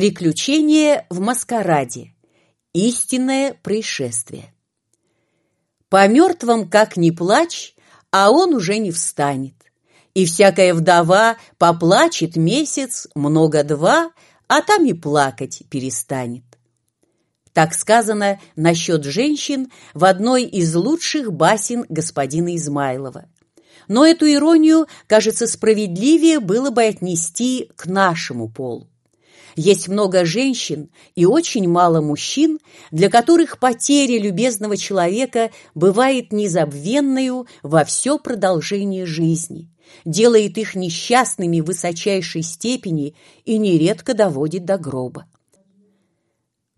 Приключение в маскараде. Истинное происшествие. По мертвым как ни плачь, а он уже не встанет. И всякая вдова поплачет месяц, много-два, а там и плакать перестанет. Так сказано насчет женщин в одной из лучших басен господина Измайлова. Но эту иронию, кажется, справедливее было бы отнести к нашему полу. Есть много женщин и очень мало мужчин, для которых потеря любезного человека бывает незабвенною во все продолжение жизни, делает их несчастными в высочайшей степени и нередко доводит до гроба.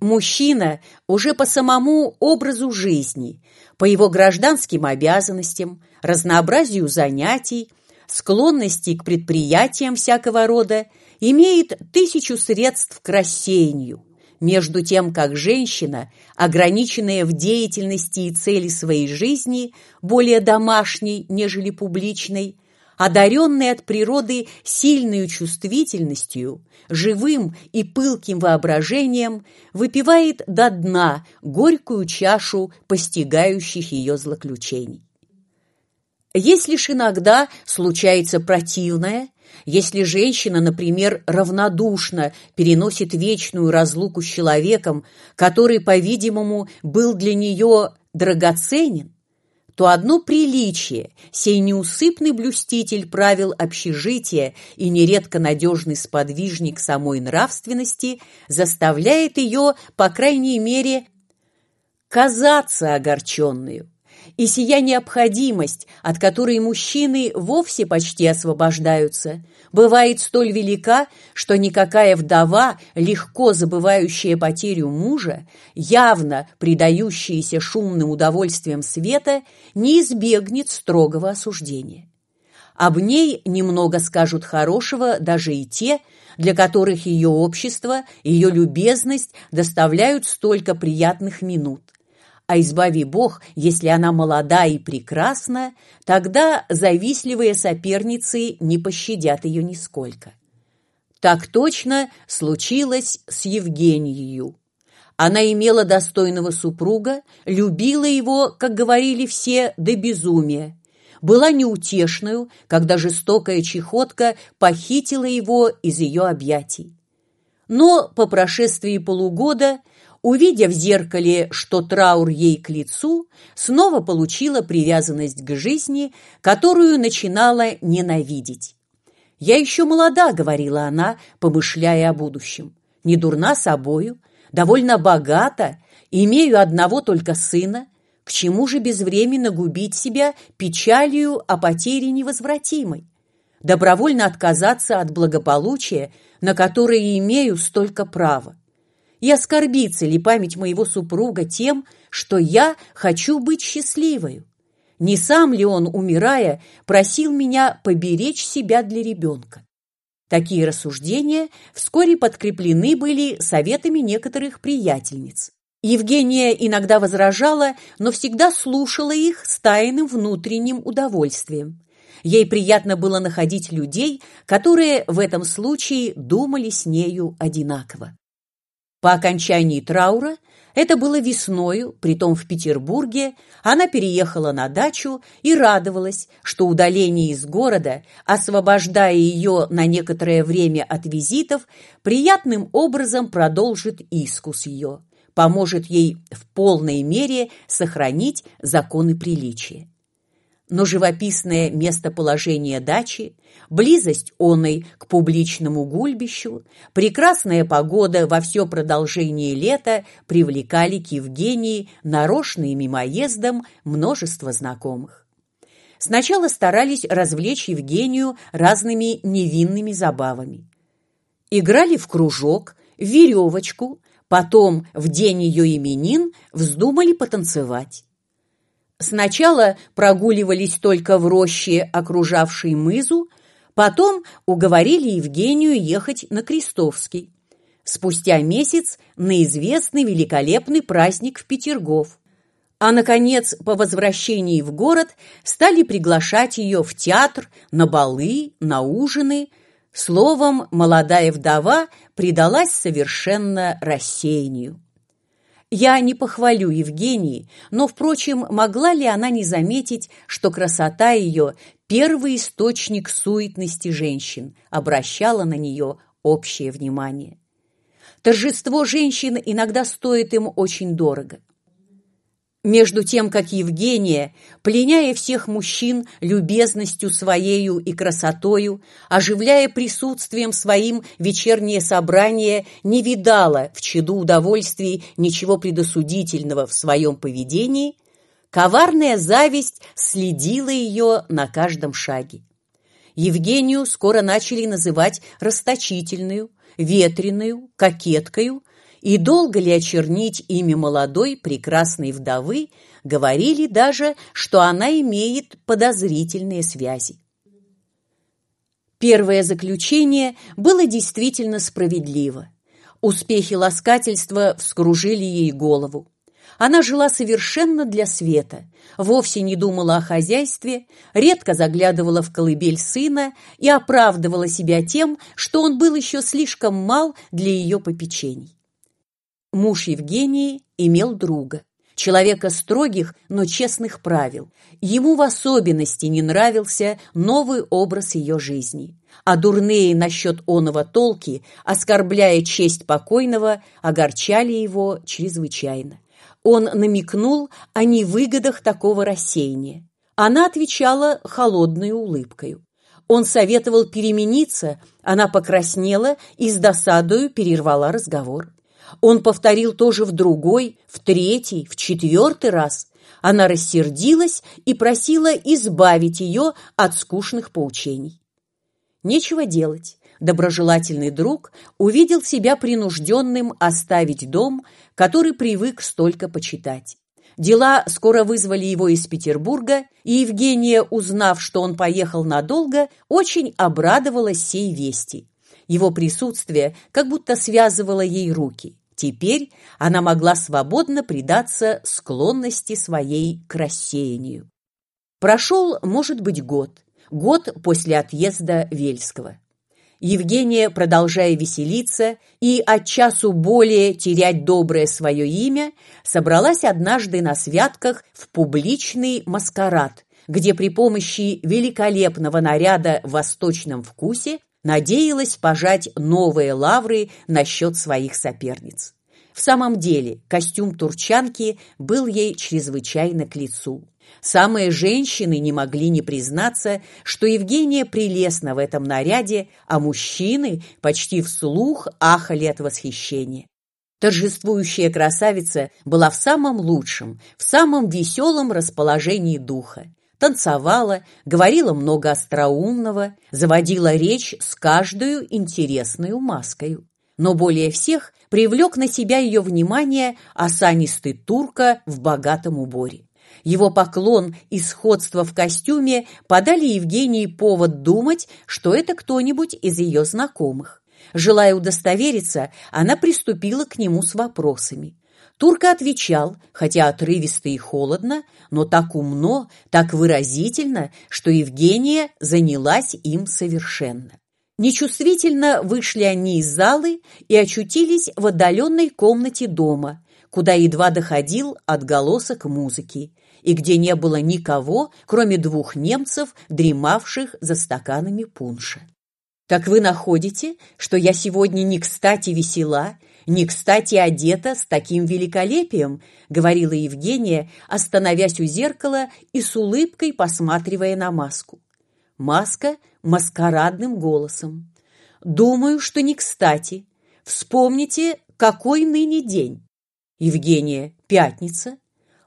Мужчина уже по самому образу жизни, по его гражданским обязанностям, разнообразию занятий, склонности к предприятиям всякого рода, имеет тысячу средств к рассеянию, между тем как женщина, ограниченная в деятельности и цели своей жизни, более домашней, нежели публичной, одаренный от природы сильной чувствительностью, живым и пылким воображением, выпивает до дна горькую чашу постигающих ее злоключений. Если лишь иногда случается противное, если женщина, например, равнодушно переносит вечную разлуку с человеком, который, по-видимому, был для нее драгоценен, то одно приличие, сей неусыпный блюститель правил общежития и нередко надежный сподвижник самой нравственности заставляет ее, по крайней мере, казаться огорченную. И сия необходимость, от которой мужчины вовсе почти освобождаются, бывает столь велика, что никакая вдова, легко забывающая потерю мужа, явно предающаяся шумным удовольствиям света, не избегнет строгого осуждения. Об ней немного скажут хорошего даже и те, для которых ее общество, ее любезность доставляют столько приятных минут а избави Бог, если она молода и прекрасна, тогда завистливые соперницы не пощадят ее нисколько. Так точно случилось с Евгенией. Она имела достойного супруга, любила его, как говорили все, до безумия, была неутешную, когда жестокая чехотка похитила его из ее объятий. Но по прошествии полугода увидя в зеркале, что траур ей к лицу, снова получила привязанность к жизни, которую начинала ненавидеть. «Я еще молода», — говорила она, помышляя о будущем. «Не дурна собою, довольно богата, имею одного только сына. К чему же безвременно губить себя печалью о потере невозвратимой? Добровольно отказаться от благополучия, на которое имею столько права и оскорбится ли память моего супруга тем, что я хочу быть счастливой? Не сам ли он, умирая, просил меня поберечь себя для ребенка? Такие рассуждения вскоре подкреплены были советами некоторых приятельниц. Евгения иногда возражала, но всегда слушала их с тайным внутренним удовольствием. Ей приятно было находить людей, которые в этом случае думали с нею одинаково. По окончании траура, это было весною, притом в Петербурге, она переехала на дачу и радовалась, что удаление из города, освобождая ее на некоторое время от визитов, приятным образом продолжит искус ее, поможет ей в полной мере сохранить законы приличия но живописное местоположение дачи, близость оной к публичному гульбищу, прекрасная погода во все продолжение лета привлекали к Евгении нарочно мимоездом множество знакомых. Сначала старались развлечь Евгению разными невинными забавами. Играли в кружок, в веревочку, потом в день ее именин вздумали потанцевать. Сначала прогуливались только в роще, окружавшей мызу, потом уговорили Евгению ехать на Крестовский. Спустя месяц на известный великолепный праздник в Петергоф. А, наконец, по возвращении в город стали приглашать ее в театр, на балы, на ужины, Словом, молодая вдова предалась совершенно рассеянию. Я не похвалю Евгении, но, впрочем, могла ли она не заметить, что красота ее – первый источник суетности женщин, обращала на нее общее внимание. Торжество женщин иногда стоит им очень дорого. Между тем, как Евгения, пленяя всех мужчин любезностью своею и красотою, оживляя присутствием своим вечернее собрание, не видала в чаду удовольствий ничего предосудительного в своем поведении, коварная зависть следила ее на каждом шаге. Евгению скоро начали называть расточительную, ветреную, кокеткою, и долго ли очернить имя молодой прекрасной вдовы, говорили даже, что она имеет подозрительные связи. Первое заключение было действительно справедливо. Успехи ласкательства вскружили ей голову. Она жила совершенно для света, вовсе не думала о хозяйстве, редко заглядывала в колыбель сына и оправдывала себя тем, что он был еще слишком мал для ее попечений. Муж Евгении имел друга, человека строгих, но честных правил. Ему в особенности не нравился новый образ ее жизни. А дурные насчет оного толки, оскорбляя честь покойного, огорчали его чрезвычайно. Он намекнул о невыгодах такого рассеяния. Она отвечала холодной улыбкой. Он советовал перемениться, она покраснела и с досадою перервала разговор. Он повторил тоже в другой, в третий, в четвертый раз. Она рассердилась и просила избавить ее от скучных поучений. Нечего делать. Доброжелательный друг увидел себя принужденным оставить дом, который привык столько почитать. Дела скоро вызвали его из Петербурга, и Евгения, узнав, что он поехал надолго, очень обрадовалась сей вести. Его присутствие как будто связывало ей руки. Теперь она могла свободно предаться склонности своей к рассеянию. Прошел, может быть, год, год после отъезда Вельского. Евгения, продолжая веселиться и от часу более терять доброе свое имя, собралась однажды на святках в публичный маскарад, где при помощи великолепного наряда в восточном вкусе надеялась пожать новые лавры насчет своих соперниц. В самом деле, костюм турчанки был ей чрезвычайно к лицу. Самые женщины не могли не признаться, что Евгения прелестна в этом наряде, а мужчины почти вслух ахали от восхищения. Торжествующая красавица была в самом лучшем, в самом веселом расположении духа танцевала, говорила много остроумного, заводила речь с каждую интересную маской. Но более всех привлек на себя ее внимание осанистый турка в богатом уборе. Его поклон и сходство в костюме подали Евгении повод думать, что это кто-нибудь из ее знакомых. Желая удостовериться, она приступила к нему с вопросами. Турка отвечал, хотя отрывисто и холодно, но так умно, так выразительно, что Евгения занялась им совершенно. Нечувствительно вышли они из залы и очутились в отдаленной комнате дома, куда едва доходил отголосок музыки, и где не было никого, кроме двух немцев, дремавших за стаканами пунша. «Так вы находите, что я сегодня не кстати весела не кстати одета с таким великолепием», — говорила Евгения, остановясь у зеркала и с улыбкой посматривая на маску. Маска маскарадным голосом. «Думаю, что не кстати. Вспомните, какой ныне день?» Евгения, пятница.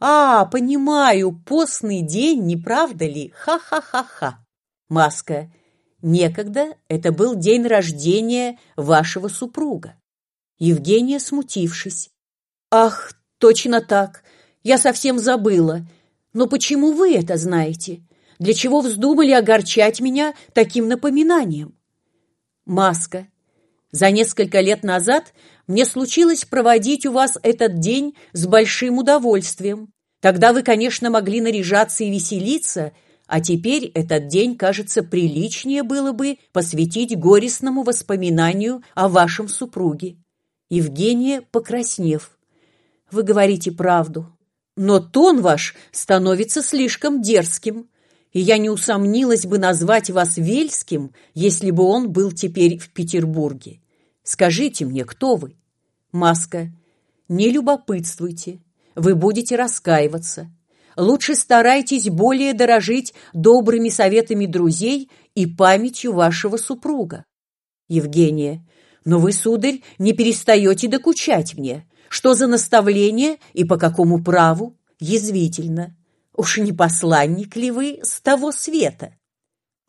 «А, понимаю, постный день, не правда ли? Ха-ха-ха-ха!» Маска. «Некогда это был день рождения вашего супруга». Евгения, смутившись. «Ах, точно так! Я совсем забыла. Но почему вы это знаете? Для чего вздумали огорчать меня таким напоминанием?» Маска. «За несколько лет назад мне случилось проводить у вас этот день с большим удовольствием. Тогда вы, конечно, могли наряжаться и веселиться, а теперь этот день, кажется, приличнее было бы посвятить горестному воспоминанию о вашем супруге. Евгения, покраснев. Вы говорите правду, но тон ваш становится слишком дерзким, и я не усомнилась бы назвать вас Вельским, если бы он был теперь в Петербурге. Скажите мне, кто вы? Маска. Не любопытствуйте, вы будете раскаиваться. Лучше старайтесь более дорожить добрыми советами друзей и памятью вашего супруга. Евгения. Но вы, сударь, не перестаете докучать мне. Что за наставление и по какому праву? Язвительно. Уж не посланник ли вы с того света?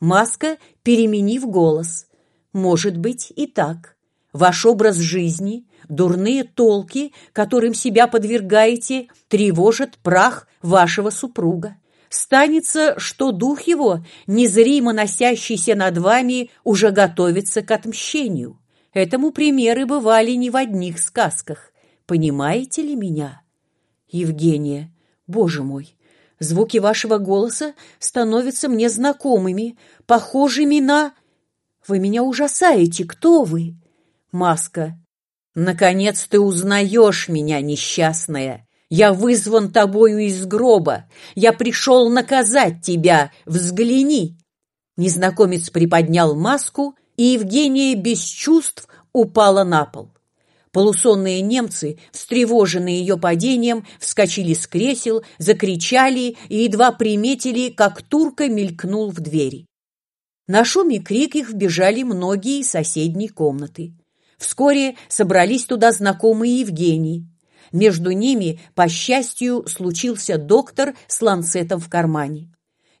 Маска, переменив голос. Может быть и так. Ваш образ жизни, дурные толки, которым себя подвергаете, тревожат прах вашего супруга. Станется, что дух его, незримо носящийся над вами, уже готовится к отмщению. Этому примеры бывали не в одних сказках. Понимаете ли меня? Евгения, боже мой, звуки вашего голоса становятся мне знакомыми, похожими на... Вы меня ужасаете, кто вы? Маска. Наконец ты узнаешь меня, несчастная. Я вызван тобою из гроба. Я пришел наказать тебя. Взгляни!» Незнакомец приподнял маску, и Евгения без чувств упала на пол. Полусонные немцы, встревоженные ее падением, вскочили с кресел, закричали и едва приметили, как турка мелькнул в двери. На шум и крик их вбежали многие из соседней комнаты. Вскоре собрались туда знакомые Евгений. Между ними, по счастью, случился доктор с ланцетом в кармане.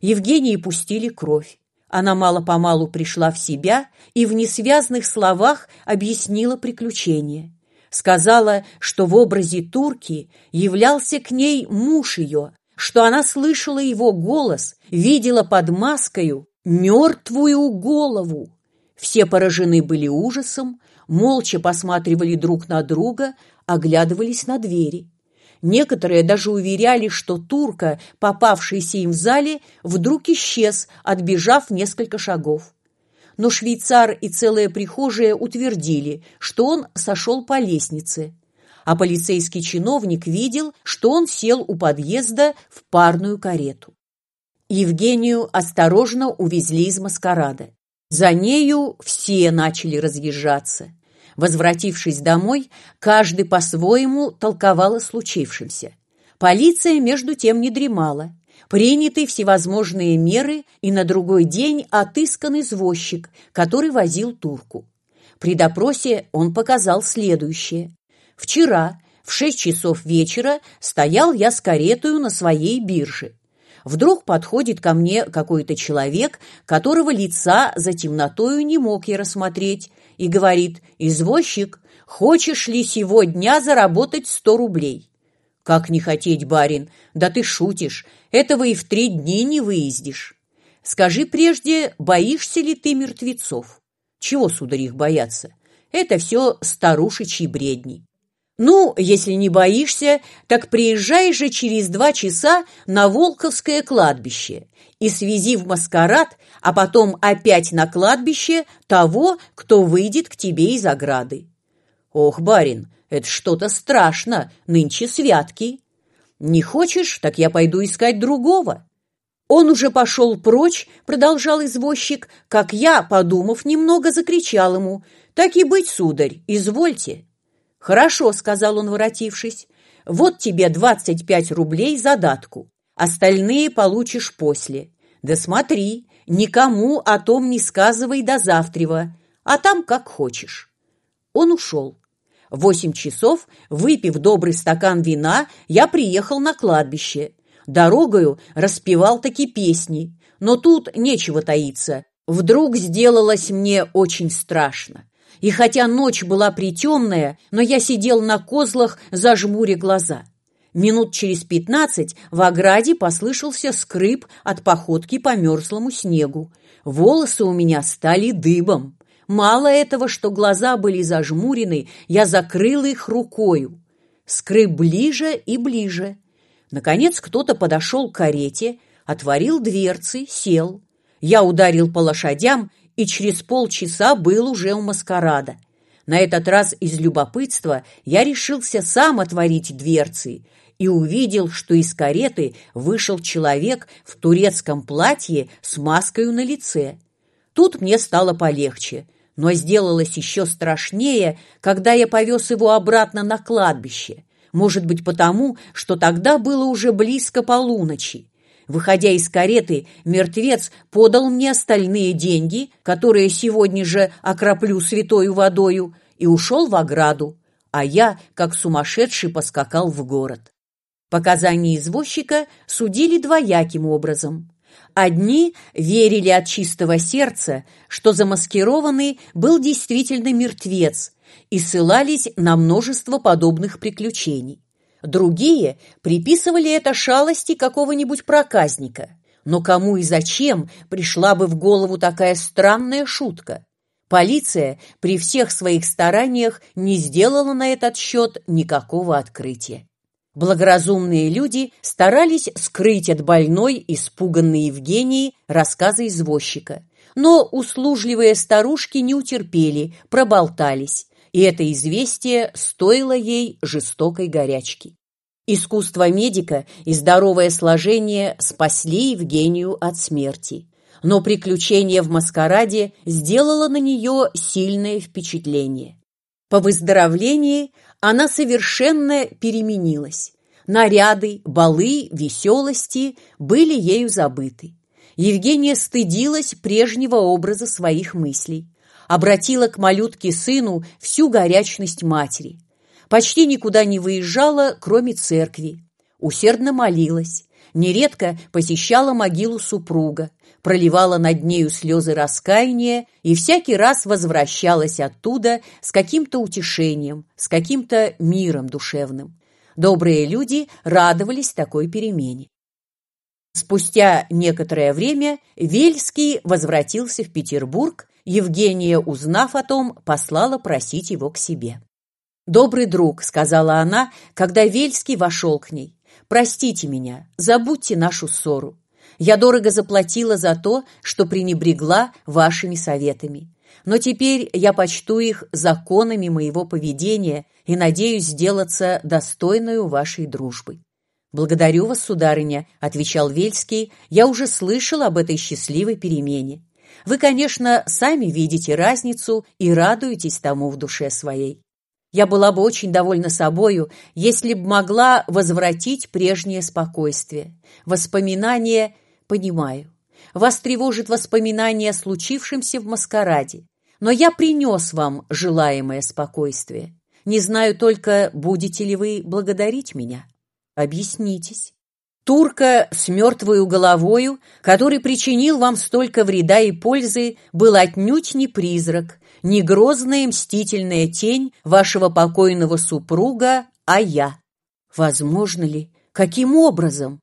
Евгении пустили кровь. Она мало-помалу пришла в себя и в несвязных словах объяснила приключение. Сказала, что в образе турки являлся к ней муж ее, что она слышала его голос, видела под маскою мертвую голову. Все поражены были ужасом, молча посматривали друг на друга, оглядывались на двери. Некоторые даже уверяли, что турка, попавшийся им в зале, вдруг исчез, отбежав несколько шагов. Но швейцар и целая прихожая утвердили, что он сошел по лестнице, а полицейский чиновник видел, что он сел у подъезда в парную карету. Евгению осторожно увезли из маскарада. За нею все начали разъезжаться. Возвратившись домой, каждый по-своему толковал о случившемся. Полиция, между тем, не дремала. Приняты всевозможные меры, и на другой день отыскан извозчик, который возил турку. При допросе он показал следующее. «Вчера в шесть часов вечера стоял я с каретою на своей бирже. Вдруг подходит ко мне какой-то человек, которого лица за темнотою не мог я рассмотреть, и говорит, «Извозчик, хочешь ли сегодня заработать сто рублей?» «Как не хотеть, барин? Да ты шутишь, этого и в три дни не выездишь. Скажи прежде, боишься ли ты мертвецов?» «Чего, сударь, их бояться? Это все старушечьи бредни». «Ну, если не боишься, так приезжай же через два часа на Волковское кладбище и свези в маскарад, а потом опять на кладбище того, кто выйдет к тебе из ограды». «Ох, барин, это что-то страшно, нынче святки». «Не хочешь, так я пойду искать другого». Он уже пошел прочь, продолжал извозчик, как я, подумав немного, закричал ему. «Так и быть, сударь, извольте». «Хорошо», — сказал он, воротившись, — «вот тебе двадцать пять рублей задатку, остальные получишь после. Да смотри, никому о том не сказывай до завтрава, а там как хочешь». Он ушел. Восемь часов, выпив добрый стакан вина, я приехал на кладбище. Дорогою распевал таки песни, но тут нечего таиться. Вдруг сделалось мне очень страшно. И хотя ночь была притемная, но я сидел на козлах, зажмуря глаза. Минут через пятнадцать в ограде послышался скрип от походки по мерзлому снегу. Волосы у меня стали дыбом. Мало этого, что глаза были зажмурены, я закрыл их рукою. Скрип ближе и ближе. Наконец кто-то подошел к карете, отворил дверцы, сел. Я ударил по лошадям и через полчаса был уже у маскарада. На этот раз из любопытства я решился сам отворить дверцы и увидел, что из кареты вышел человек в турецком платье с маской на лице. Тут мне стало полегче, но сделалось еще страшнее, когда я повез его обратно на кладбище. Может быть, потому, что тогда было уже близко полуночи. Выходя из кареты, мертвец подал мне остальные деньги, которые сегодня же окроплю святою водою, и ушел в ограду, а я, как сумасшедший, поскакал в город. Показания извозчика судили двояким образом. Одни верили от чистого сердца, что замаскированный был действительно мертвец, и ссылались на множество подобных приключений. Другие приписывали это шалости какого-нибудь проказника. Но кому и зачем пришла бы в голову такая странная шутка? Полиция при всех своих стараниях не сделала на этот счет никакого открытия. Благоразумные люди старались скрыть от больной, испуганной Евгении, рассказы извозчика. Но услужливые старушки не утерпели, проболтались, и это известие стоило ей жестокой горячки. Искусство медика и здоровое сложение спасли Евгению от смерти. Но приключение в маскараде сделало на нее сильное впечатление. По выздоровлении она совершенно переменилась. Наряды, балы, веселости были ею забыты. Евгения стыдилась прежнего образа своих мыслей, обратила к малютке сыну всю горячность матери, почти никуда не выезжала, кроме церкви, усердно молилась, нередко посещала могилу супруга, проливала над нею слезы раскаяния и всякий раз возвращалась оттуда с каким-то утешением, с каким-то миром душевным. Добрые люди радовались такой перемене. Спустя некоторое время Вельский возвратился в Петербург, Евгения, узнав о том, послала просить его к себе. «Добрый друг», — сказала она, когда Вельский вошел к ней, — «простите меня, забудьте нашу ссору. Я дорого заплатила за то, что пренебрегла вашими советами. Но теперь я почту их законами моего поведения и надеюсь сделаться достойную вашей дружбы. «Благодарю вас, сударыня», — отвечал Вельский, — «я уже слышал об этой счастливой перемене. Вы, конечно, сами видите разницу и радуетесь тому в душе своей. Я была бы очень довольна собою, если б могла возвратить прежнее спокойствие. Воспоминания Понимаю. Вас тревожит воспоминание о случившемся в маскараде. Но я принес вам желаемое спокойствие. Не знаю только, будете ли вы благодарить меня. Объяснитесь. Турка с мертвою головою, который причинил вам столько вреда и пользы, был отнюдь не призрак, не грозная мстительная тень вашего покойного супруга, а я. Возможно ли? Каким образом?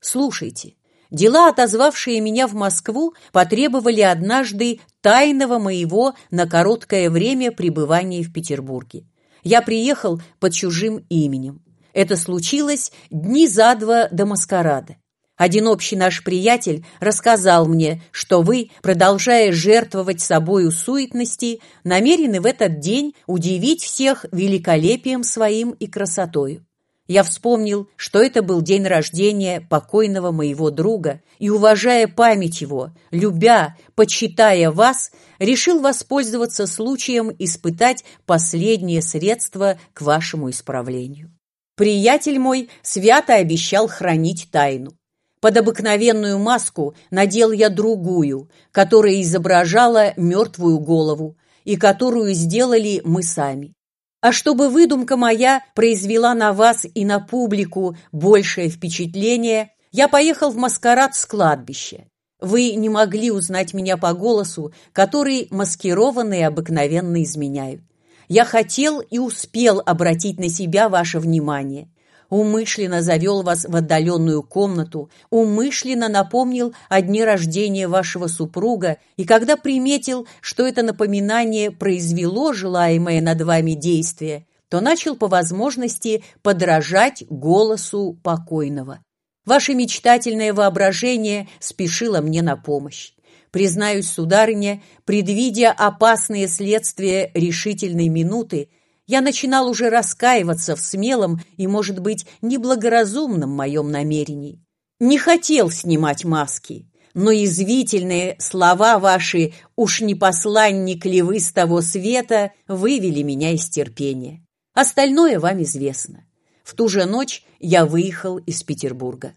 Слушайте, Дела, отозвавшие меня в Москву, потребовали однажды тайного моего на короткое время пребывания в Петербурге. Я приехал под чужим именем. Это случилось дни за два до маскарада. Один общий наш приятель рассказал мне, что вы, продолжая жертвовать собою суетности, намерены в этот день удивить всех великолепием своим и красотою. Я вспомнил, что это был день рождения покойного моего друга, и, уважая память его, любя, почитая вас, решил воспользоваться случаем испытать последнее средство к вашему исправлению. Приятель мой свято обещал хранить тайну. Под обыкновенную маску надел я другую, которая изображала мертвую голову, и которую сделали мы сами. А чтобы выдумка моя произвела на вас и на публику большее впечатление, я поехал в маскарад с кладбища. Вы не могли узнать меня по голосу, который маскированные обыкновенно изменяют. Я хотел и успел обратить на себя ваше внимание умышленно завел вас в отдаленную комнату, умышленно напомнил о дне рождения вашего супруга, и когда приметил, что это напоминание произвело желаемое над вами действие, то начал по возможности подражать голосу покойного. Ваше мечтательное воображение спешило мне на помощь. Признаюсь, сударыня, предвидя опасные следствия решительной минуты, я начинал уже раскаиваться в смелом и, может быть, неблагоразумном моем намерении. Не хотел снимать маски, но язвительные слова ваши «уж не посланник ли вы с того света» вывели меня из терпения. Остальное вам известно. В ту же ночь я выехал из Петербурга.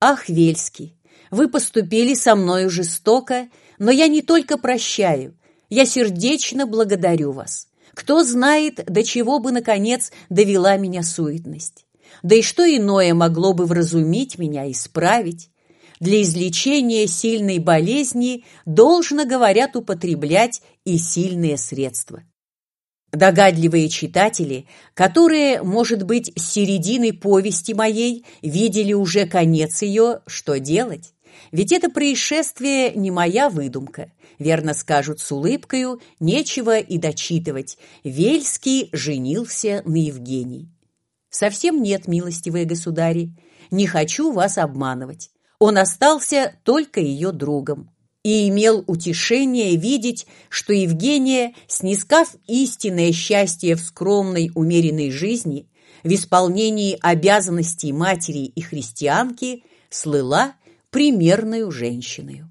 Ах, Вельский, вы поступили со мною жестоко, но я не только прощаю, я сердечно благодарю вас. Кто знает, до чего бы, наконец, довела меня суетность. Да и что иное могло бы вразумить меня, исправить? Для излечения сильной болезни должно, говорят, употреблять и сильные средства. Догадливые читатели, которые, может быть, с середины повести моей видели уже конец ее, что делать? Ведь это происшествие не моя выдумка. Верно скажут с улыбкою, нечего и дочитывать. Вельский женился на Евгении. Совсем нет, милостивые государи. Не хочу вас обманывать. Он остался только ее другом и имел утешение видеть, что Евгения, снискав истинное счастье в скромной, умеренной жизни, в исполнении обязанностей матери и христианки, слыла примерную женщиной.